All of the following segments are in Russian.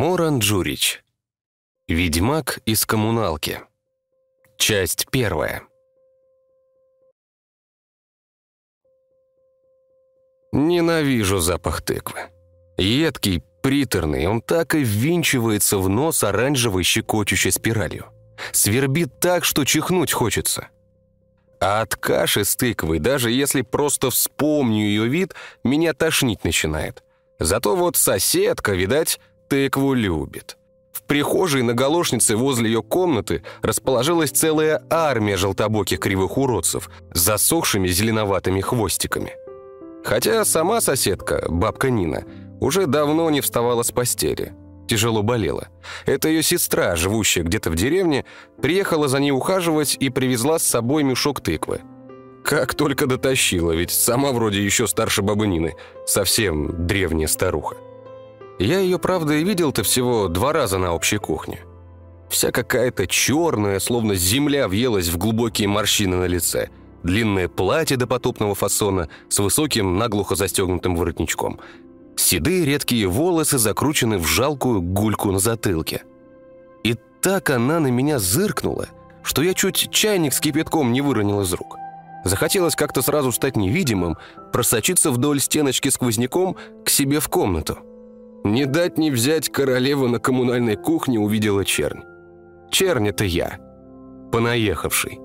Моран Джурич. Ведьмак из коммуналки. Часть первая. Ненавижу запах тыквы. Едкий, приторный, он так и ввинчивается в нос оранжевой щекочущей спиралью. Свербит так, что чихнуть хочется. А от каши с тыквой, даже если просто вспомню ее вид, меня тошнить начинает. Зато вот соседка, видать, тыкву любит. В прихожей на галошнице возле ее комнаты расположилась целая армия желтобоких кривых уродцев с засохшими зеленоватыми хвостиками. Хотя сама соседка, бабка Нина, уже давно не вставала с постели. Тяжело болела. Это ее сестра, живущая где-то в деревне, приехала за ней ухаживать и привезла с собой мешок тыквы. Как только дотащила, ведь сама вроде еще старше бабы Нины, совсем древняя старуха. Я ее, правда, и видел-то всего два раза на общей кухне. Вся какая-то черная, словно земля въелась в глубокие морщины на лице. Длинное платье до потопного фасона с высоким, наглухо застегнутым воротничком. Седые редкие волосы закручены в жалкую гульку на затылке. И так она на меня зыркнула, что я чуть чайник с кипятком не выронил из рук. Захотелось как-то сразу стать невидимым, просочиться вдоль стеночки сквозняком к себе в комнату. Не дать не взять королеву на коммунальной кухне увидела чернь. Чернь — это я, понаехавший.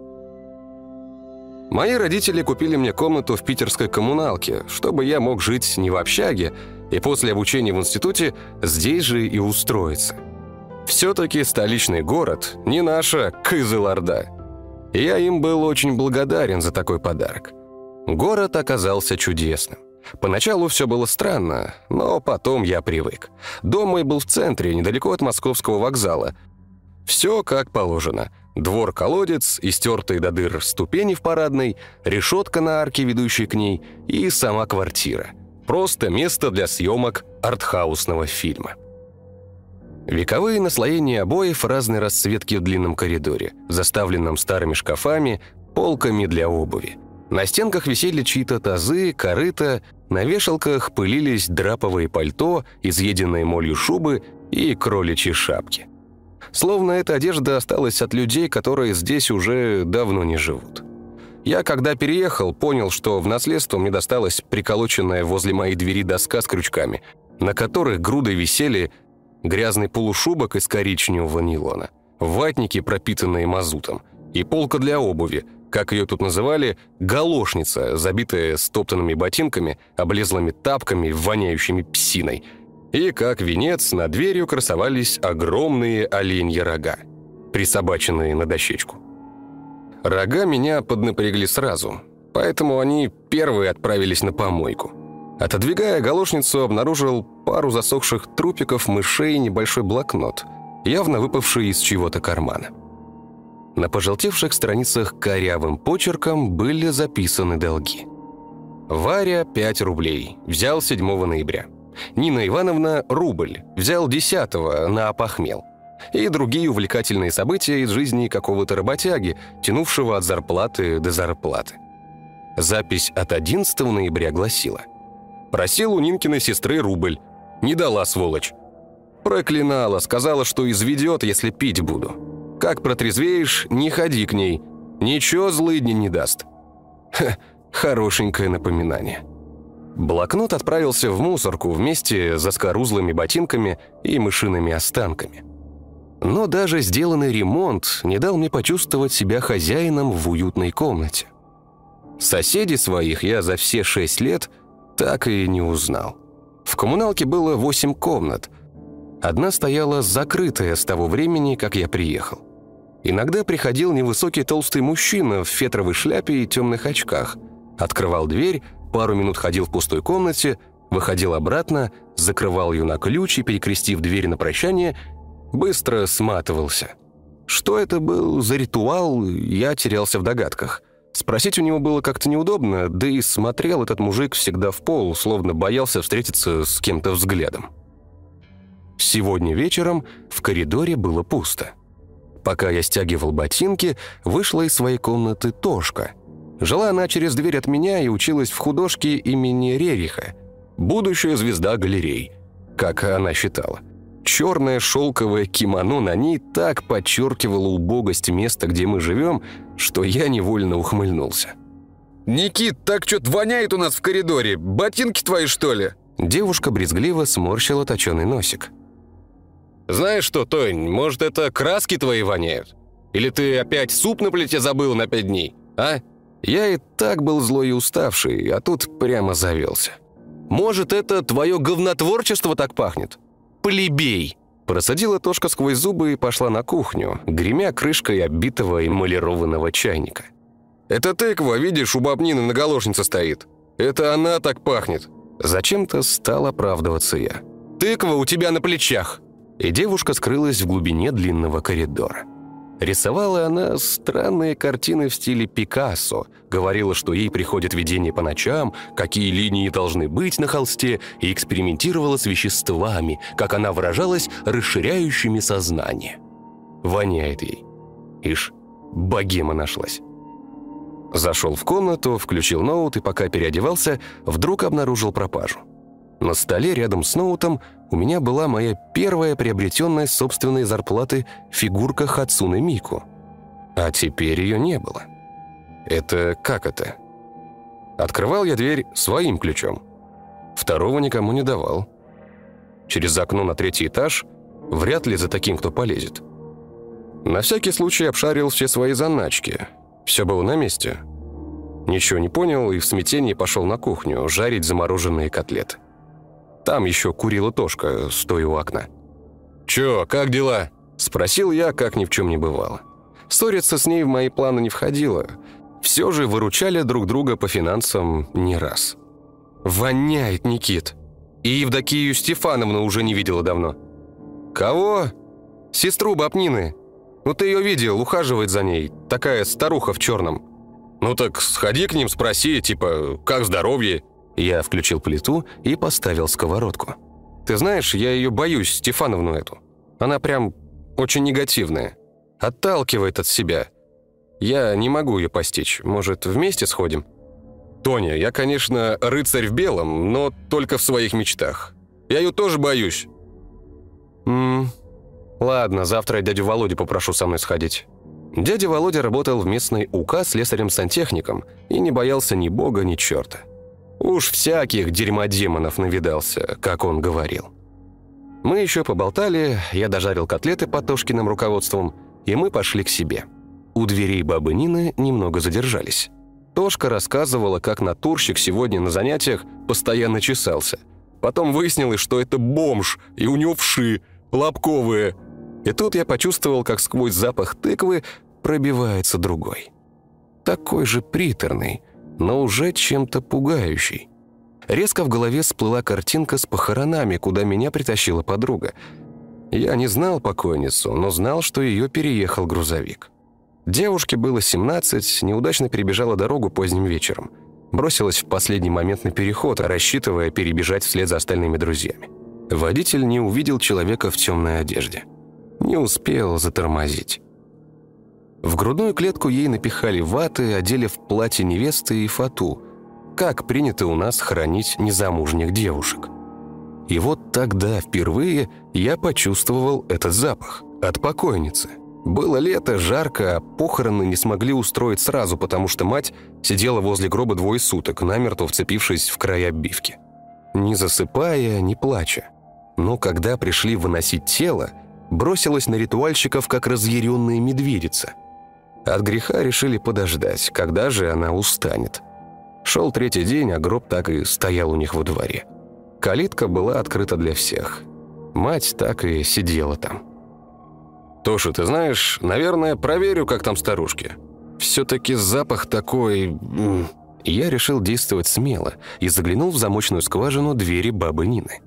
Мои родители купили мне комнату в питерской коммуналке, чтобы я мог жить не в общаге, и после обучения в институте здесь же и устроиться. Все-таки столичный город не наша Кызылорда. Я им был очень благодарен за такой подарок. Город оказался чудесным. Поначалу все было странно, но потом я привык. Дом мой был в центре, недалеко от московского вокзала. Все как положено. Двор-колодец, истертые до дыр ступени в парадной, решетка на арке, ведущей к ней, и сама квартира. Просто место для съемок артхаусного фильма. Вековые наслоения обоев разной расцветки в длинном коридоре, заставленном старыми шкафами, полками для обуви. На стенках висели чьи-то тазы, корыта, на вешалках пылились драповые пальто, изъеденные молью шубы и кроличьи шапки. Словно эта одежда осталась от людей, которые здесь уже давно не живут. Я, когда переехал, понял, что в наследство мне досталась приколоченная возле моей двери доска с крючками, на которых грудой висели грязный полушубок из коричневого нейлона, ватники, пропитанные мазутом, и полка для обуви – как ее тут называли, галошница, забитая стоптанными ботинками, облезлыми тапками, воняющими псиной. И как венец над дверью красовались огромные оленьи рога, присобаченные на дощечку. Рога меня поднапрягли сразу, поэтому они первые отправились на помойку. Отодвигая галошницу, обнаружил пару засохших трупиков, мышей и небольшой блокнот, явно выпавший из чего-то кармана. На пожелтевших страницах корявым почерком были записаны долги. Варя – 5 рублей, взял 7 ноября. Нина Ивановна – рубль, взял 10 на опохмел. И другие увлекательные события из жизни какого-то работяги, тянувшего от зарплаты до зарплаты. Запись от 11 ноября гласила «Просил у Нинкиной сестры рубль. Не дала, сволочь. Проклинала, сказала, что изведет, если пить буду. Как протрезвеешь, не ходи к ней. Ничего злыдни не даст. Ха, хорошенькое напоминание. Блокнот отправился в мусорку вместе с заскорузлыми ботинками и мышиными останками. Но даже сделанный ремонт не дал мне почувствовать себя хозяином в уютной комнате. Соседей своих я за все шесть лет так и не узнал. В коммуналке было восемь комнат. Одна стояла закрытая с того времени, как я приехал. Иногда приходил невысокий толстый мужчина в фетровой шляпе и темных очках. Открывал дверь, пару минут ходил в пустой комнате, выходил обратно, закрывал ее на ключ и, перекрестив дверь на прощание, быстро сматывался. Что это был за ритуал, я терялся в догадках. Спросить у него было как-то неудобно, да и смотрел этот мужик всегда в пол, словно боялся встретиться с кем-то взглядом. Сегодня вечером в коридоре было пусто. Пока я стягивал ботинки, вышла из своей комнаты Тошка. Жила она через дверь от меня и училась в художке имени Рериха. Будущая звезда галерей, как она считала. Черное шелковое кимоно на ней так подчеркивало убогость места, где мы живем, что я невольно ухмыльнулся. «Никит, так что-то воняет у нас в коридоре. Ботинки твои, что ли?» Девушка брезгливо сморщила точеный носик. «Знаешь что, Тонь, может, это краски твои воняют? Или ты опять суп на плите забыл на пять дней, а?» Я и так был злой и уставший, а тут прямо завелся. «Может, это твое говнотворчество так пахнет? Плебей!» Просадила Тошка сквозь зубы и пошла на кухню, гремя крышкой оббитого эмалированного чайника. «Это тыква, видишь, у бабнины наголошница стоит. Это она так пахнет». Зачем-то стал оправдываться я. «Тыква у тебя на плечах!» И девушка скрылась в глубине длинного коридора. Рисовала она странные картины в стиле Пикассо, говорила, что ей приходит видение по ночам, какие линии должны быть на холсте, и экспериментировала с веществами, как она выражалась, расширяющими сознание. Воняет ей. Ишь, богема нашлась. Зашел в комнату, включил ноут и пока переодевался, вдруг обнаружил пропажу. На столе рядом с ноутом у меня была моя первая приобретенная собственной зарплаты фигурка Хацуны Мику. А теперь ее не было. Это как это? Открывал я дверь своим ключом. Второго никому не давал. Через окно на третий этаж вряд ли за таким кто полезет. На всякий случай обшарил все свои заначки – все было на месте. Ничего не понял и в смятении пошел на кухню жарить замороженные котлеты. Там еще курила Тошка, стоя у окна. «Чё, как дела?» – спросил я, как ни в чем не бывало. Ссориться с ней в мои планы не входило. Все же выручали друг друга по финансам не раз. «Воняет, Никит!» И Евдокию Стефановну уже не видела давно. «Кого?» «Сестру Бабнины. Ну ты ее видел, ухаживает за ней. Такая старуха в черном». «Ну так сходи к ним, спроси, типа, как здоровье?» Я включил плиту и поставил сковородку. «Ты знаешь, я ее боюсь, Стефановну эту. Она прям очень негативная. Отталкивает от себя. Я не могу ее постичь. Может, вместе сходим?» «Тоня, я, конечно, рыцарь в белом, но только в своих мечтах. Я ее тоже боюсь». «Ммм, Ладно, завтра я дядю Володю попрошу со мной сходить. Дядя Володя работал в местной УК слесарем-сантехником и не боялся ни бога, ни черта. Уж всяких дерьмодемонов навидался, как он говорил. Мы еще поболтали, я дожарил котлеты под Тошкиным руководством, и мы пошли к себе. У дверей бабы Нины немного задержались. Тошка рассказывала, как натурщик сегодня на занятиях постоянно чесался. Потом выяснилось, что это бомж, и у него вши, лобковые – и тут я почувствовал, как сквозь запах тыквы пробивается другой. Такой же приторный, но уже чем-то пугающий. Резко в голове всплыла картинка с похоронами, куда меня притащила подруга. Я не знал покойницу, но знал, что ее переехал грузовик. Девушке было 17, неудачно перебежала дорогу поздним вечером. Бросилась в последний момент на переход, рассчитывая перебежать вслед за остальными друзьями. Водитель не увидел человека в темной одежде не успел затормозить. В грудную клетку ей напихали ваты, одели в платье невесты и фату, как принято у нас хранить незамужних девушек. И вот тогда впервые я почувствовал этот запах от покойницы. Было лето, жарко, а похороны не смогли устроить сразу, потому что мать сидела возле гроба двое суток, намертво вцепившись в край обивки. Не засыпая, не плача. Но когда пришли выносить тело, бросилась на ритуальщиков, как разъяренная медведица. От греха решили подождать, когда же она устанет. Шел третий день, а гроб так и стоял у них во дворе. Калитка была открыта для всех. Мать так и сидела там. «Тоша, ты знаешь, наверное, проверю, как там старушки. Все-таки запах такой...» Я решил действовать смело и заглянул в замочную скважину двери бабы Нины.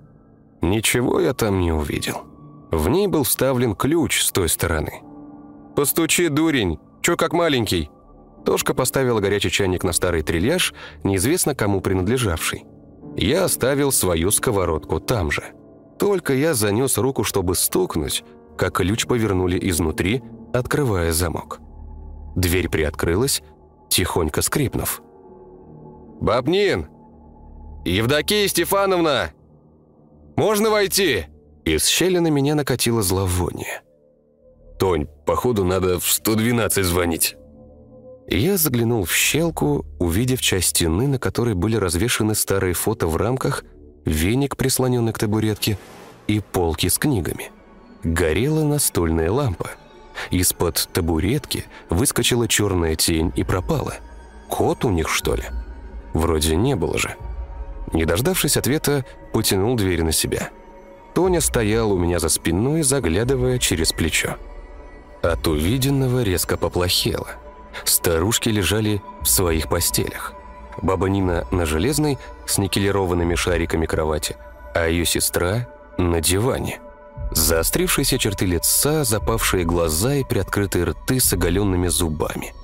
Ничего я там не увидел. В ней был вставлен ключ с той стороны. «Постучи, дурень! Чё как маленький?» Тошка поставила горячий чайник на старый трильяж, неизвестно кому принадлежавший. Я оставил свою сковородку там же. Только я занес руку, чтобы стукнуть, как ключ повернули изнутри, открывая замок. Дверь приоткрылась, тихонько скрипнув. «Бабнин! Евдокия Стефановна! Можно войти?» Из щели на меня накатило зловоние. «Тонь, походу, надо в 112 звонить». Я заглянул в щелку, увидев часть стены, на которой были развешаны старые фото в рамках, веник, прислоненный к табуретке, и полки с книгами. Горела настольная лампа. Из-под табуретки выскочила черная тень и пропала. Кот у них, что ли? Вроде не было же. Не дождавшись ответа, потянул дверь на себя. Тоня стояла у меня за спиной, заглядывая через плечо. От увиденного резко поплохело. Старушки лежали в своих постелях. Баба Нина на железной с никелированными шариками кровати, а ее сестра на диване. Заострившиеся черты лица, запавшие глаза и приоткрытые рты с оголенными зубами.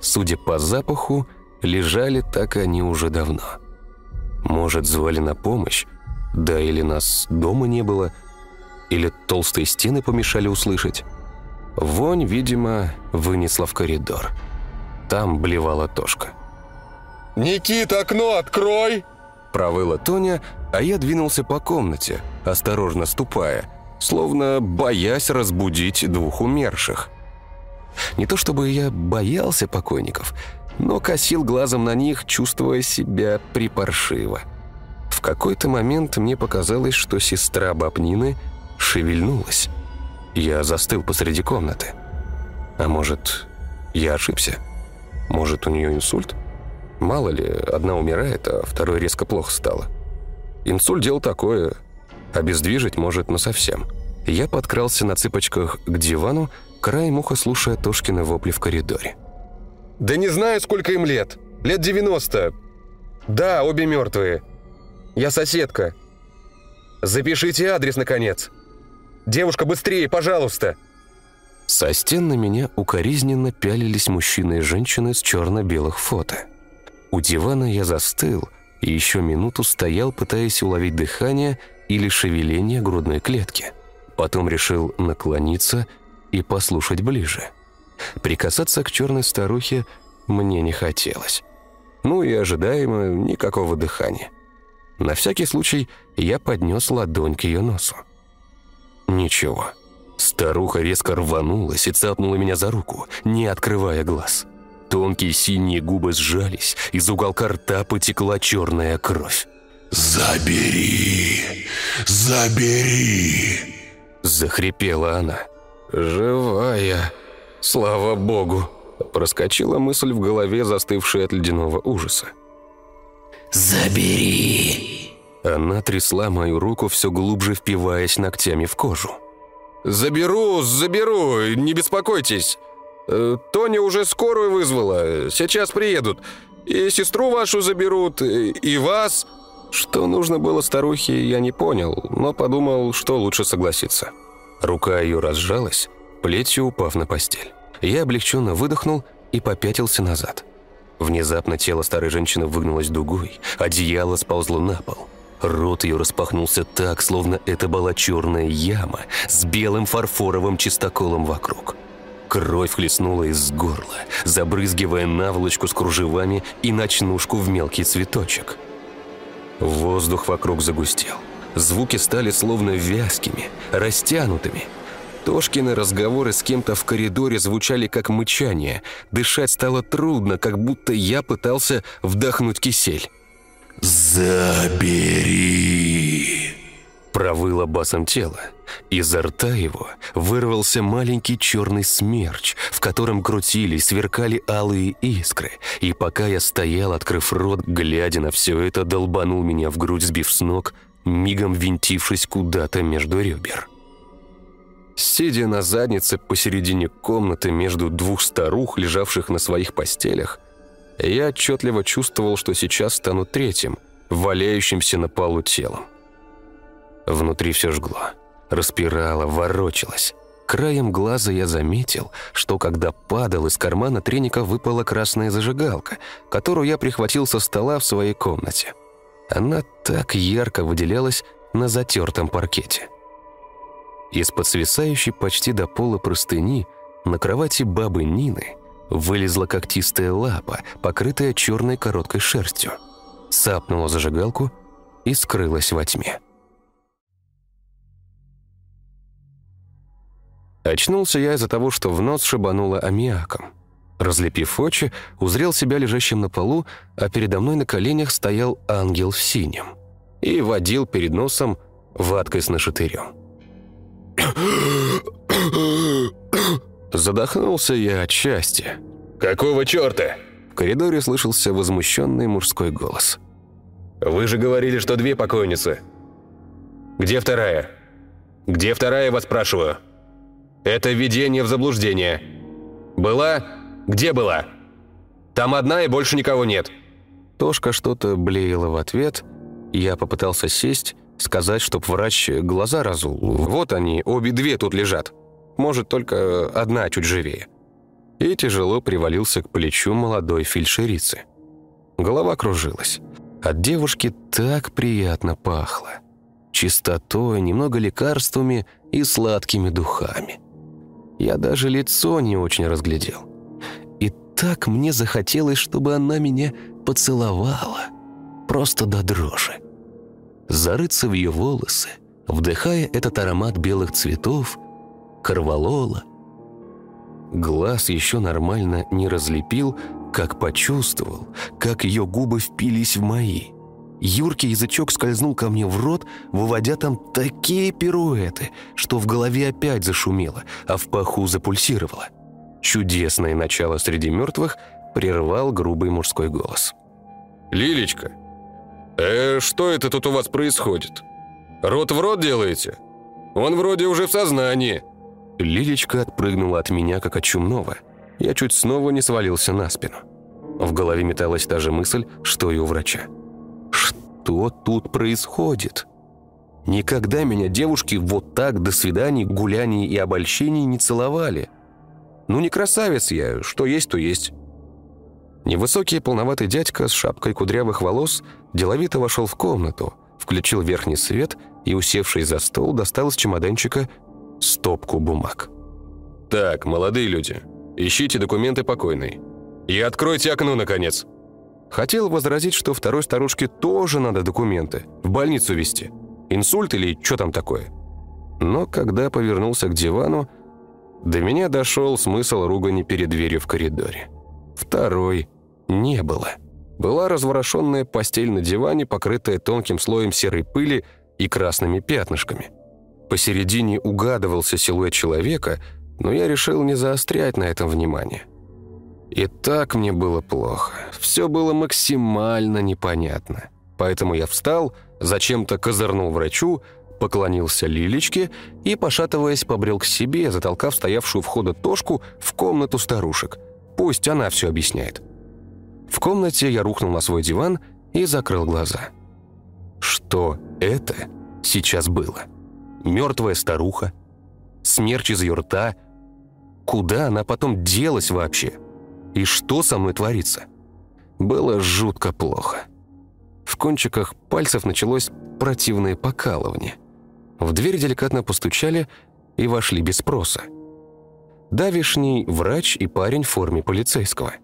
Судя по запаху, лежали так они уже давно. Может, звали на помощь? Да или нас дома не было? Или толстые стены помешали услышать? Вонь, видимо, вынесла в коридор. Там блевала Тошка. «Никита, окно открой!» Провыла Тоня, а я двинулся по комнате, осторожно ступая, словно боясь разбудить двух умерших. Не то чтобы я боялся покойников, но косил глазом на них, чувствуя себя припаршиво. В какой-то момент мне показалось, что сестра Бабнины шевельнулась. Я застыл посреди комнаты. А может, я ошибся? Может, у нее инсульт? Мало ли, одна умирает, а второй резко плохо стало. Инсульт – дело такое, обездвижить может насовсем. Я подкрался на цыпочках к дивану, краем уха слушая Тошкины вопли в коридоре. «Да не знаю, сколько им лет. Лет 90. Да, обе мертвые. Я соседка. Запишите адрес, наконец». Девушка, быстрее, пожалуйста!» Со стен на меня укоризненно пялились мужчины и женщины с черно-белых фото. У дивана я застыл и еще минуту стоял, пытаясь уловить дыхание или шевеление грудной клетки. Потом решил наклониться и послушать ближе. Прикасаться к черной старухе мне не хотелось. Ну и ожидаемо никакого дыхания. На всякий случай я поднес ладонь к ее носу. Ничего. Старуха резко рванулась и цапнула меня за руку, не открывая глаз. Тонкие синие губы сжались, из уголка рта потекла черная кровь. «Забери! Забери!» Захрипела она. «Живая! Слава богу!» Проскочила мысль в голове, застывшая от ледяного ужаса. «Забери!» Она трясла мою руку, все глубже впиваясь ногтями в кожу. «Заберу, заберу, не беспокойтесь. Э, Тоня уже скорую вызвала, сейчас приедут. И сестру вашу заберут, и вас...» Что нужно было старухе, я не понял, но подумал, что лучше согласиться. Рука ее разжалась, плетью упав на постель. Я облегченно выдохнул и попятился назад. Внезапно тело старой женщины выгнулось дугой, одеяло сползло на пол. Рот ее распахнулся так, словно это была черная яма с белым фарфоровым чистоколом вокруг. Кровь хлестнула из горла, забрызгивая наволочку с кружевами и ночнушку в мелкий цветочек. Воздух вокруг загустел. Звуки стали словно вязкими, растянутыми. Тошкины разговоры с кем-то в коридоре звучали как мычание. Дышать стало трудно, как будто я пытался вдохнуть кисель. «Забери!» Провыло басом тело. Изо рта его вырвался маленький черный смерч, в котором крутились, сверкали алые искры. И пока я стоял, открыв рот, глядя на все это, долбанул меня в грудь, сбив с ног, мигом винтившись куда-то между ребер. Сидя на заднице посередине комнаты между двух старух, лежавших на своих постелях, я отчетливо чувствовал, что сейчас стану третьим, валяющимся на полу телом. Внутри все жгло, распирало, ворочалось. Краем глаза я заметил, что когда падал, из кармана треника выпала красная зажигалка, которую я прихватил со стола в своей комнате. Она так ярко выделялась на затертом паркете. Из-под свисающей почти до пола простыни на кровати бабы Нины Вылезла когтистая лапа, покрытая черной короткой шерстью. Сапнула зажигалку и скрылась во тьме. Очнулся я из-за того, что в нос шибануло аммиаком. Разлепив очи, узрел себя лежащим на полу, а передо мной на коленях стоял ангел в синем и водил перед носом ваткой с нашатырем. Задохнулся я от счастья. «Какого черта?» В коридоре слышался возмущенный мужской голос. «Вы же говорили, что две покойницы. Где вторая? Где вторая, вас спрашиваю? Это введение в заблуждение. Была? Где была? Там одна и больше никого нет». Тошка что-то блеяла в ответ. Я попытался сесть, сказать, чтоб врач глаза разул. Вот они, обе две тут лежат. Может, только одна чуть живее. И тяжело привалился к плечу молодой фельдшерицы. Голова кружилась. От девушки так приятно пахло. Чистотой, немного лекарствами и сладкими духами. Я даже лицо не очень разглядел. И так мне захотелось, чтобы она меня поцеловала. Просто до дрожи. Зарыться в ее волосы, вдыхая этот аромат белых цветов, корвалола. Глаз еще нормально не разлепил, как почувствовал, как ее губы впились в мои. Юркий язычок скользнул ко мне в рот, выводя там такие пируэты, что в голове опять зашумело, а в паху запульсировало. Чудесное начало среди мертвых прервал грубый мужской голос. «Лилечка, э, что это тут у вас происходит? Рот в рот делаете? Он вроде уже в сознании». Лилечка отпрыгнула от меня, как от чумного. Я чуть снова не свалился на спину. В голове металась та же мысль, что и у врача. Что тут происходит? Никогда меня девушки вот так до свиданий, гуляний и обольщений не целовали. Ну не красавец я, что есть, то есть. Невысокий полноватый дядька с шапкой кудрявых волос деловито вошел в комнату, включил верхний свет и, усевшись за стол, достал из чемоданчика стопку бумаг. «Так, молодые люди, ищите документы покойной. И откройте окно, наконец!» Хотел возразить, что второй старушке тоже надо документы, в больницу везти. Инсульт или что там такое. Но когда повернулся к дивану, до меня дошел смысл ругани перед дверью в коридоре. Второй не было. Была разворошенная постель на диване, покрытая тонким слоем серой пыли и красными пятнышками. Посередине угадывался силуэт человека, но я решил не заострять на этом внимание. И так мне было плохо. Все было максимально непонятно. Поэтому я встал, зачем-то козырнул врачу, поклонился Лилечке и, пошатываясь, побрел к себе, затолкав стоявшую в входа Тошку в комнату старушек. Пусть она все объясняет. В комнате я рухнул на свой диван и закрыл глаза. Что это сейчас было? Мертвая старуха? Смерч из ее рта? Куда она потом делась вообще? И что со мной творится? Было жутко плохо. В кончиках пальцев началось противное покалывание. В дверь деликатно постучали и вошли без спроса. Давишний врач и парень в форме полицейского.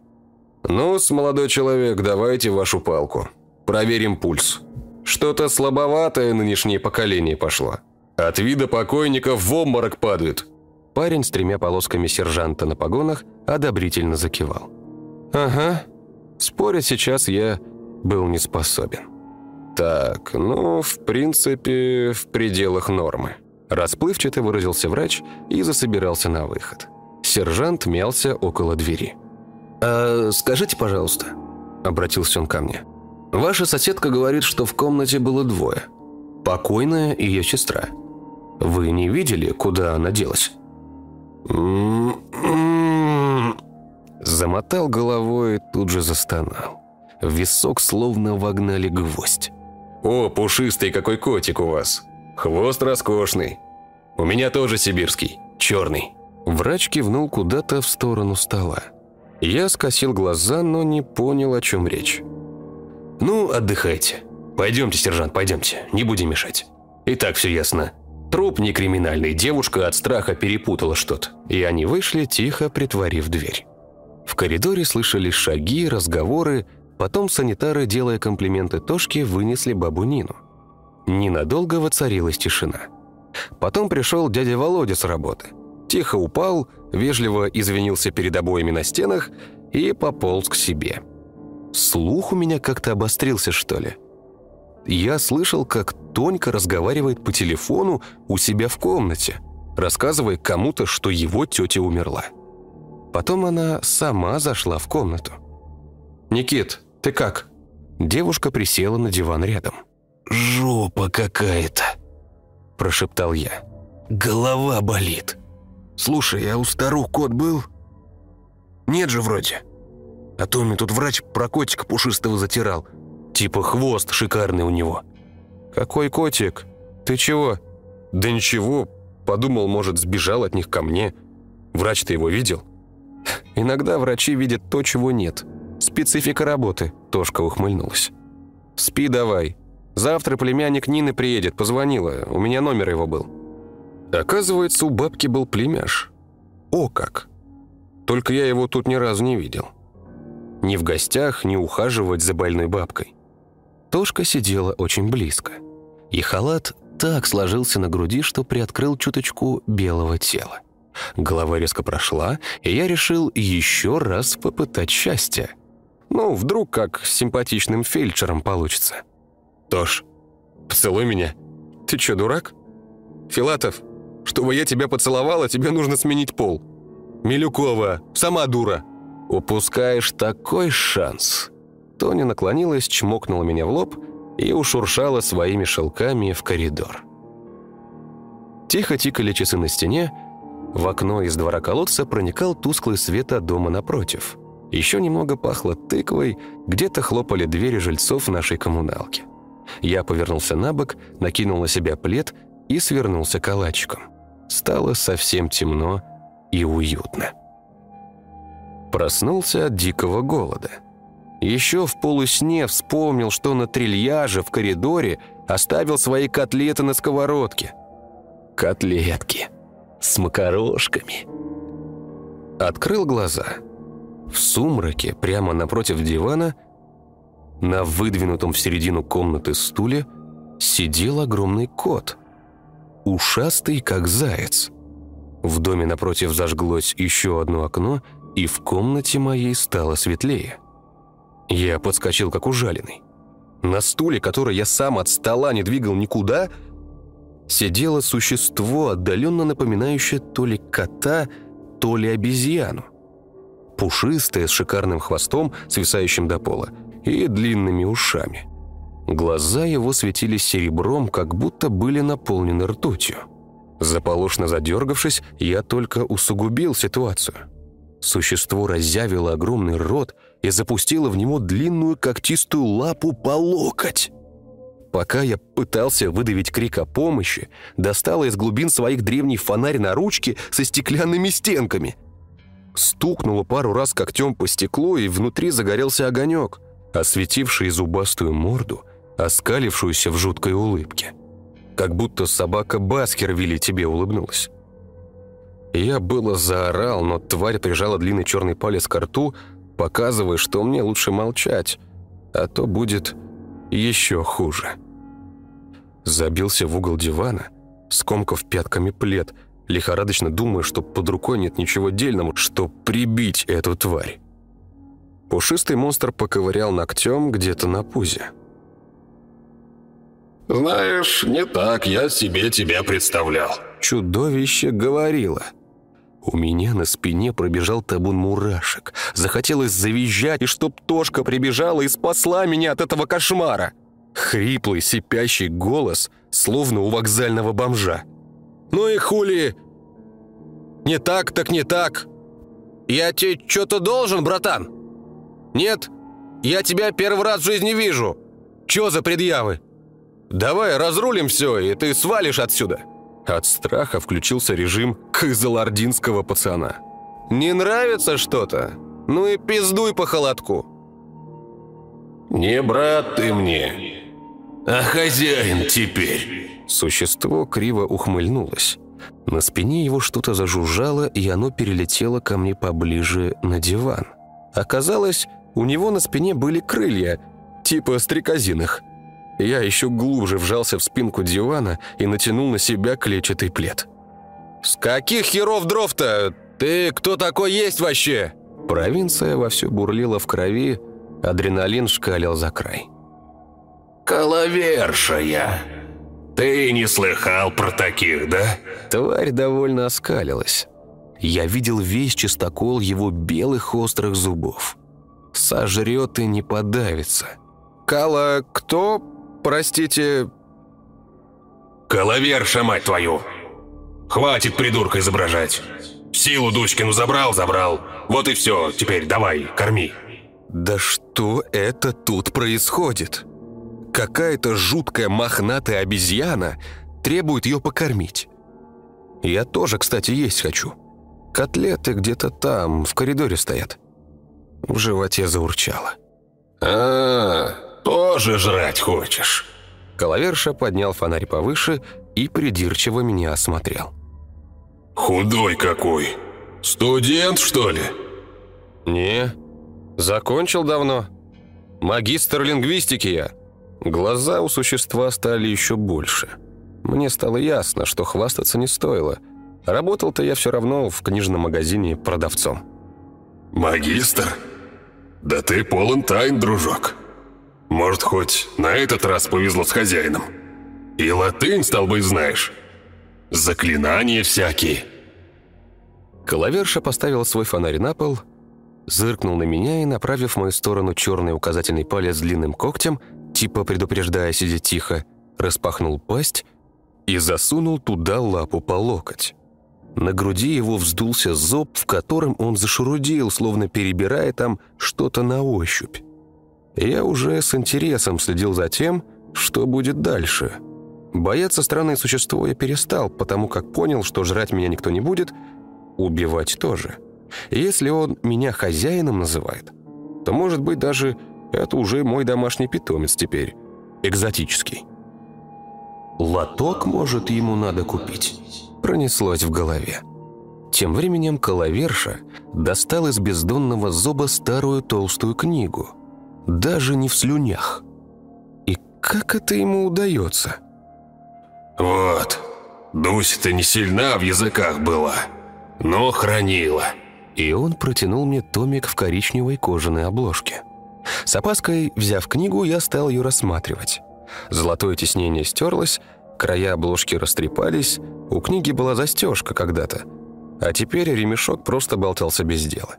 «Ну-с, молодой человек, давайте вашу палку. Проверим пульс. Что-то слабоватое нынешнее поколение пошло. От вида покойников в обморок падают». Парень с тремя полосками сержанта на погонах одобрительно закивал. «Ага, спорить сейчас я был не способен». «Так, ну, в принципе, в пределах нормы». Расплывчато выразился врач и засобирался на выход. Сержант мялся около двери. «А скажите, пожалуйста», — обратился он ко мне. «Ваша соседка говорит, что в комнате было двое. Покойная и ее сестра. Вы не видели, куда она делась?» Замотал головой и тут же застонал. В висок словно вогнали гвоздь. «О, пушистый какой котик у вас! Хвост роскошный! У меня тоже сибирский, черный!» Врач кивнул куда-то в сторону стола. Я скосил глаза, но не понял, о чем речь. «Ну, отдыхайте. Пойдемте, сержант, пойдемте, не будем мешать. И так все ясно. Труп не криминальный, девушка от страха перепутала что-то. И они вышли, тихо притворив дверь. В коридоре слышались шаги, разговоры, потом санитары, делая комплименты Тошке, вынесли бабу Нину. Ненадолго воцарилась тишина. Потом пришел дядя Володя с работы. тихо упал, вежливо извинился перед обоями на стенах и пополз к себе. Слух у меня как-то обострился, что ли. Я слышал, как Тонька разговаривает по телефону у себя в комнате, рассказывая кому-то, что его тетя умерла. Потом она сама зашла в комнату. «Никит, ты как?» Девушка присела на диван рядом. «Жопа какая-то», – прошептал я. «Голова болит. Слушай, а у старух кот был?» «Нет же вроде. А то мне тут врач про котика пушистого затирал. Типа хвост шикарный у него». «Какой котик? Ты чего?» «Да ничего. Подумал, может, сбежал от них ко мне. Врач-то его видел?» «Иногда врачи видят то, чего нет. Специфика работы», – Тошка ухмыльнулась. «Спи давай. Завтра племянник Нины приедет, позвонила. У меня номер его был». Оказывается, у бабки был племяш. О как! Только я его тут ни разу не видел. Ни в гостях, ни ухаживать за больной бабкой. Тошка сидела очень близко. И халат так сложился на груди, что приоткрыл чуточку белого тела. Голова резко прошла, и я решил еще раз попытать счастье. Ну, вдруг как с симпатичным фельдшером получится. «Тош, поцелуй меня. Ты что, дурак? Филатов, чтобы я тебя поцеловала, тебе нужно сменить пол. Милюкова, сама дура. Упускаешь такой шанс». Тоня наклонилась, чмокнула меня в лоб и ушуршала своими шелками в коридор. Тихо тикали часы на стене, в окно из двора колодца проникал тусклый свет от дома напротив. Еще немного пахло тыквой, где-то хлопали двери жильцов нашей коммуналки. Я повернулся на бок, накинул на себя плед и свернулся калачиком. Стало совсем темно и уютно. Проснулся от дикого голода. Еще в полусне вспомнил, что на трильяже в коридоре оставил свои котлеты на сковородке. Котлетки с макарошками. Открыл глаза. В сумраке, прямо напротив дивана, на выдвинутом в середину комнаты стуле, сидел огромный кот – ушастый, как заяц. В доме напротив зажглось еще одно окно, и в комнате моей стало светлее. Я подскочил, как ужаленный. На стуле, который я сам от стола не двигал никуда, сидело существо, отдаленно напоминающее то ли кота, то ли обезьяну. Пушистое, с шикарным хвостом, свисающим до пола, и длинными ушами. Глаза его светились серебром, как будто были наполнены ртутью. Заполошно задергавшись, я только усугубил ситуацию. Существо разъявило огромный рот и запустило в него длинную когтистую лапу по локоть. Пока я пытался выдавить крик о помощи, достала из глубин своих древний фонарь на ручке со стеклянными стенками. Стукнуло пару раз когтем по стеклу, и внутри загорелся огонек, осветивший зубастую морду — оскалившуюся в жуткой улыбке. Как будто собака Баскервилли тебе улыбнулась. Я было заорал, но тварь прижала длинный черный палец к рту, показывая, что мне лучше молчать, а то будет еще хуже. Забился в угол дивана, скомкав пятками плед, лихорадочно думая, что под рукой нет ничего дельного, что прибить эту тварь. Пушистый монстр поковырял ногтем где-то на пузе. «Знаешь, не так я себе тебя представлял». Чудовище говорило. У меня на спине пробежал табун мурашек. Захотелось завизжать, и чтоб Тошка прибежала и спасла меня от этого кошмара. Хриплый, сипящий голос, словно у вокзального бомжа. «Ну и хули! Не так, так не так! Я тебе что-то должен, братан? Нет? Я тебя первый раз в жизни вижу! Чё за предъявы?» «Давай разрулим все, и ты свалишь отсюда!» От страха включился режим кызылординского пацана. «Не нравится что-то? Ну и пиздуй по холодку!» «Не брат ты мне, а хозяин теперь!» Существо криво ухмыльнулось. На спине его что-то зажужжало, и оно перелетело ко мне поближе на диван. Оказалось, у него на спине были крылья, типа стрекозиных – я еще глубже вжался в спинку дивана и натянул на себя клетчатый плед. С каких херов дров-то? Ты кто такой есть вообще?» Провинция вовсю бурлила в крови, адреналин шкалил за край. «Коловершая! Ты не слыхал про таких, да?» Тварь довольно оскалилась. Я видел весь чистокол его белых острых зубов. Сожрет и не подавится. «Кала кто? Простите...» «Коловерша, мать твою! Хватит придурка изображать! Силу Дучкину забрал, забрал. Вот и все, теперь давай, корми». «Да что это тут происходит? Какая-то жуткая мохнатая обезьяна требует ее покормить. Я тоже, кстати, есть хочу. Котлеты где-то там, в коридоре стоят». В животе заурчало. «А, тоже жрать хочешь?» Коловерша поднял фонарь повыше и придирчиво меня осмотрел. «Худой какой! Студент, что ли?» «Не, закончил давно. Магистр лингвистики я». Глаза у существа стали еще больше. Мне стало ясно, что хвастаться не стоило. Работал-то я все равно в книжном магазине продавцом. «Магистр? Да ты полон тайн, дружок. Может, хоть на этот раз повезло с хозяином? И латынь, стал бы, знаешь. Заклинания всякие». Коловерша поставил свой фонарь на пол, зыркнул на меня и, направив в мою сторону черный указательный палец с длинным когтем, типа предупреждая сидеть тихо, распахнул пасть и засунул туда лапу по локоть. На груди его вздулся зоб, в котором он зашурудил, словно перебирая там что-то на ощупь. Я уже с интересом следил за тем, что будет дальше. Бояться странное существо я перестал, потому как понял, что жрать меня никто не будет, убивать тоже. Если он меня хозяином называет, то, может быть, даже это уже мой домашний питомец теперь, экзотический. Лоток, может, ему надо купить. Пронеслось в голове. Тем временем Коловерша достал из бездонного зоба старую толстую книгу. Даже не в слюнях. И как это ему удается? «Вот, Дуся-то не сильна в языках была, но хранила». И он протянул мне томик в коричневой кожаной обложке. С опаской, взяв книгу, я стал ее рассматривать. Золотое тиснение стерлось, края обложки растрепались, у книги была застежка когда-то, а теперь ремешок просто болтался без дела.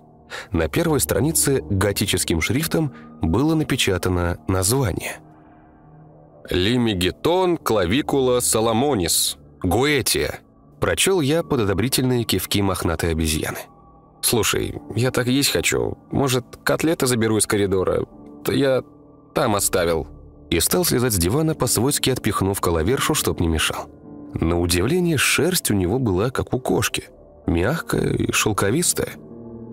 На первой странице готическим шрифтом было напечатано название. «Лимигетон клавикула соломонис. Гуэтия», прочел я под одобрительные кивки мохнатой обезьяны. «Слушай, я так есть хочу. Может, котлеты заберу из коридора? Я там оставил». И стал слезать с дивана, по-свойски отпихнув коловершу, чтоб не мешал. На удивление, шерсть у него была, как у кошки. Мягкая и шелковистая.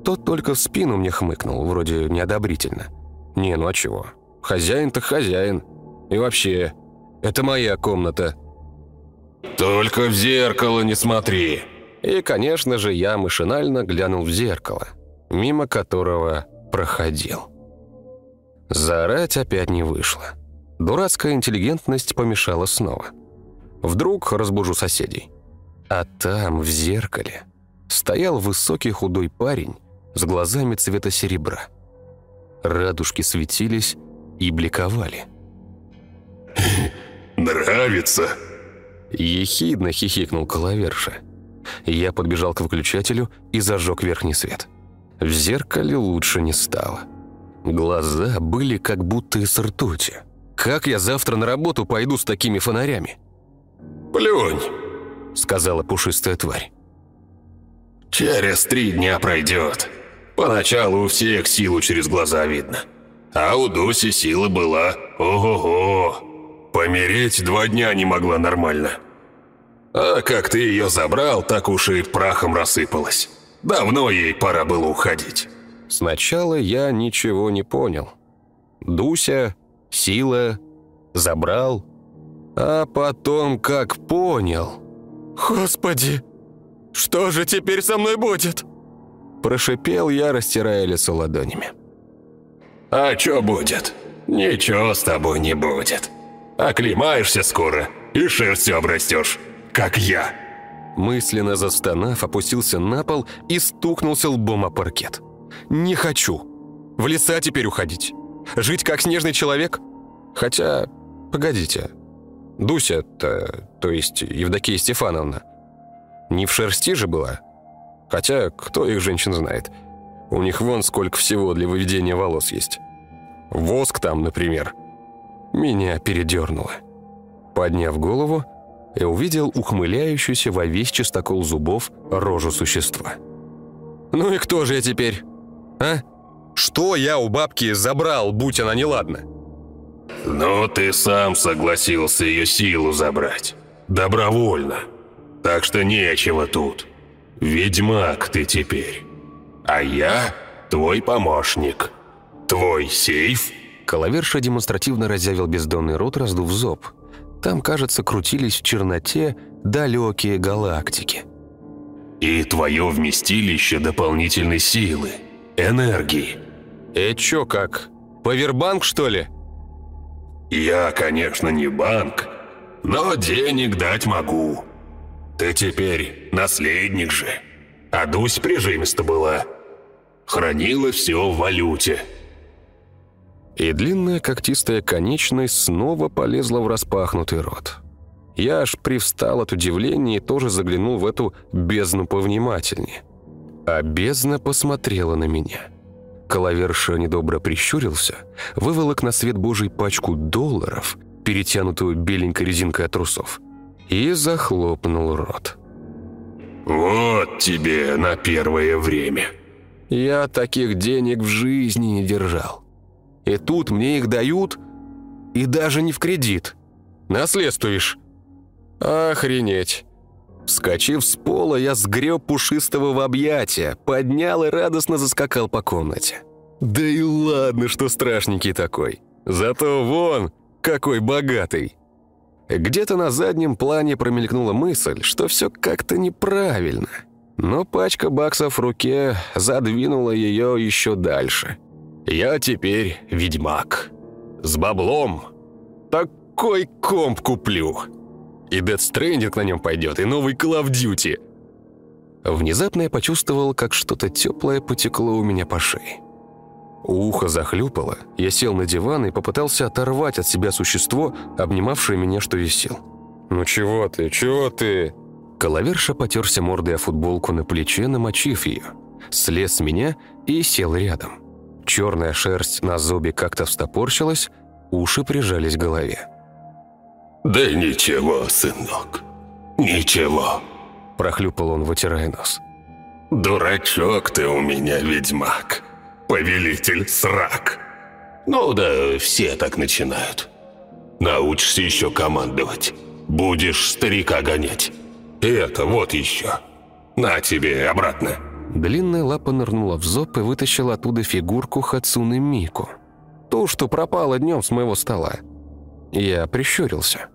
Тот только в спину мне хмыкнул, вроде неодобрительно. «Не, ну а чего? Хозяин-то хозяин. И вообще, это моя комната». «Только в зеркало не смотри!» И, конечно же, я машинально глянул в зеркало, мимо которого проходил. Заорать опять не вышло. Дурацкая интеллигентность помешала снова. Вдруг разбужу соседей. А там, в зеркале, стоял высокий худой парень с глазами цвета серебра. Радужки светились и бликовали. «Нравится?» Ехидно хихикнул Коловерша. Я подбежал к выключателю и зажег верхний свет. В зеркале лучше не стало. Глаза были как будто из ртути. Как я завтра на работу пойду с такими фонарями? «Плюнь», — сказала пушистая тварь. «Через три дня пройдет. Поначалу у всех силу через глаза видно. А у Дуси сила была ого-го. Помереть два дня не могла нормально. А как ты ее забрал, так уж и прахом рассыпалась. Давно ей пора было уходить». Сначала я ничего не понял. Дуся, сила, забрал. А потом как понял. «Господи, что же теперь со мной будет?» Прошипел я, растирая лицо ладонями. «А что будет? Ничего с тобой не будет. Оклемаешься скоро и шерстью обрастешь, как я». Мысленно застонав, опустился на пол и стукнулся лбом о паркет. «Не хочу! В леса теперь уходить! Жить как снежный человек? Хотя, погодите, Дуся-то, то есть Евдокия Стефановна, не в шерсти же была? Хотя, кто их женщин знает? У них вон сколько всего для выведения волос есть. Воск там, например. Меня передернуло. Подняв голову, я увидел ухмыляющуюся во весь чистокол зубов рожу существа. «Ну и кто же я теперь? А? Что я у бабки забрал, будь она неладна?» «Ну, ты сам согласился ее силу забрать. Добровольно. Так что нечего тут. Ведьмак ты теперь. А я твой помощник. Твой сейф...» Коловерша демонстративно разъявил бездонный рот, раздув зоб. Там, кажется, крутились в черноте далекие галактики. «И твое вместилище дополнительной силы, энергии». «Э, чё как? Повербанк, что ли?» «Я, конечно, не банк, но денег дать могу. Ты теперь наследник же, а Дусь прижимиста была. Хранила все в валюте». И длинная когтистая конечность снова полезла в распахнутый рот. Я аж привстал от удивления и тоже заглянул в эту бездну повнимательнее. А бездна посмотрела на меня. Коловерша недобро прищурился, выволок на свет божий пачку долларов, перетянутую беленькой резинкой от трусов, и захлопнул рот. «Вот тебе на первое время». Я таких денег в жизни не держал. И тут мне их дают, и даже не в кредит. Наследствуешь. Охренеть. Вскочив с пола, я сгреб пушистого в объятия, поднял и радостно заскакал по комнате. Да и ладно, что страшненький такой. Зато вон, какой богатый. Где-то на заднем плане промелькнула мысль, что все как-то неправильно. Но пачка баксов в руке задвинула ее еще дальше. Я теперь ведьмак. С баблом. Такой комп куплю. И Dead Stranding на нем пойдет, и новый Call of. Внезапно я почувствовал, как что-то теплое потекло у меня по шее. Ухо захлюпало, я сел на диван и попытался оторвать от себя существо, обнимавшее меня, что висел. «Ну чего ты, чего ты?» Коловерша потерся мордой о футболку на плече, намочив ее. Слез с меня и сел рядом. Черная шерсть на зубе как-то встопорщилась, уши прижались к голове. «Да ничего, сынок, ничего», – прохлюпал он, вытирая нос. «Дурачок ты у меня, ведьмак, повелитель срак. Ну да, все так начинают. Научишься еще командовать, будешь старика гонять. И это вот еще. На тебе обратно». Длинная лапа нырнула в зоб и вытащила оттуда фигурку Хацуны Мику. Ту, что пропала днем с моего стола. Я прищурился.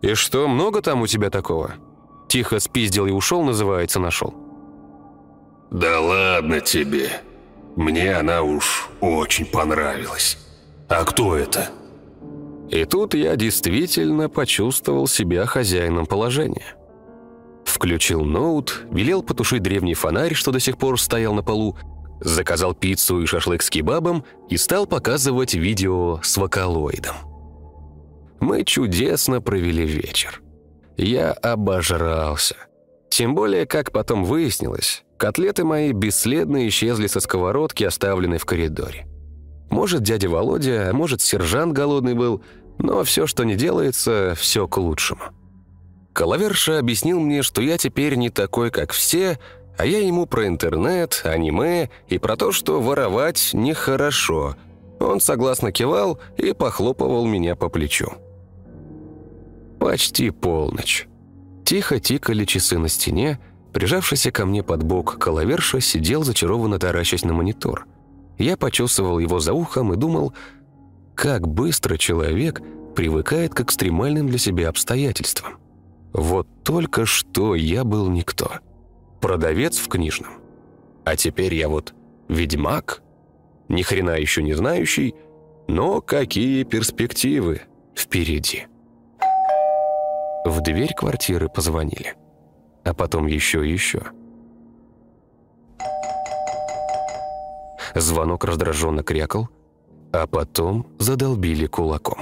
«И что, много там у тебя такого?» Тихо спиздил и ушел, называется, нашел. «Да ладно тебе. Мне она уж очень понравилась. А кто это?» И тут я действительно почувствовал себя хозяином положения. Включил ноут, велел потушить древний фонарь, что до сих пор стоял на полу, заказал пиццу и шашлык с кебабом и стал показывать видео с вокалоидом. Мы чудесно провели вечер. Я обожрался. Тем более, как потом выяснилось, котлеты мои бесследно исчезли со сковородки, оставленной в коридоре. Может, дядя Володя, может, сержант голодный был, но все, что не делается, все к лучшему. Коловерша объяснил мне, что я теперь не такой, как все, а я ему про интернет, аниме и про то, что воровать нехорошо. Он согласно кивал и похлопывал меня по плечу. Почти полночь. Тихо тикали часы на стене, прижавшийся ко мне под бок коловерша сидел зачарованно таращась на монитор. Я почесывал его за ухом и думал, как быстро человек привыкает к экстремальным для себя обстоятельствам. Вот только что я был никто. Продавец в книжном. А теперь я вот ведьмак, ни хрена еще не знающий, но какие перспективы впереди. В дверь квартиры позвонили. А потом еще и еще. Звонок раздраженно крякал, а потом задолбили кулаком.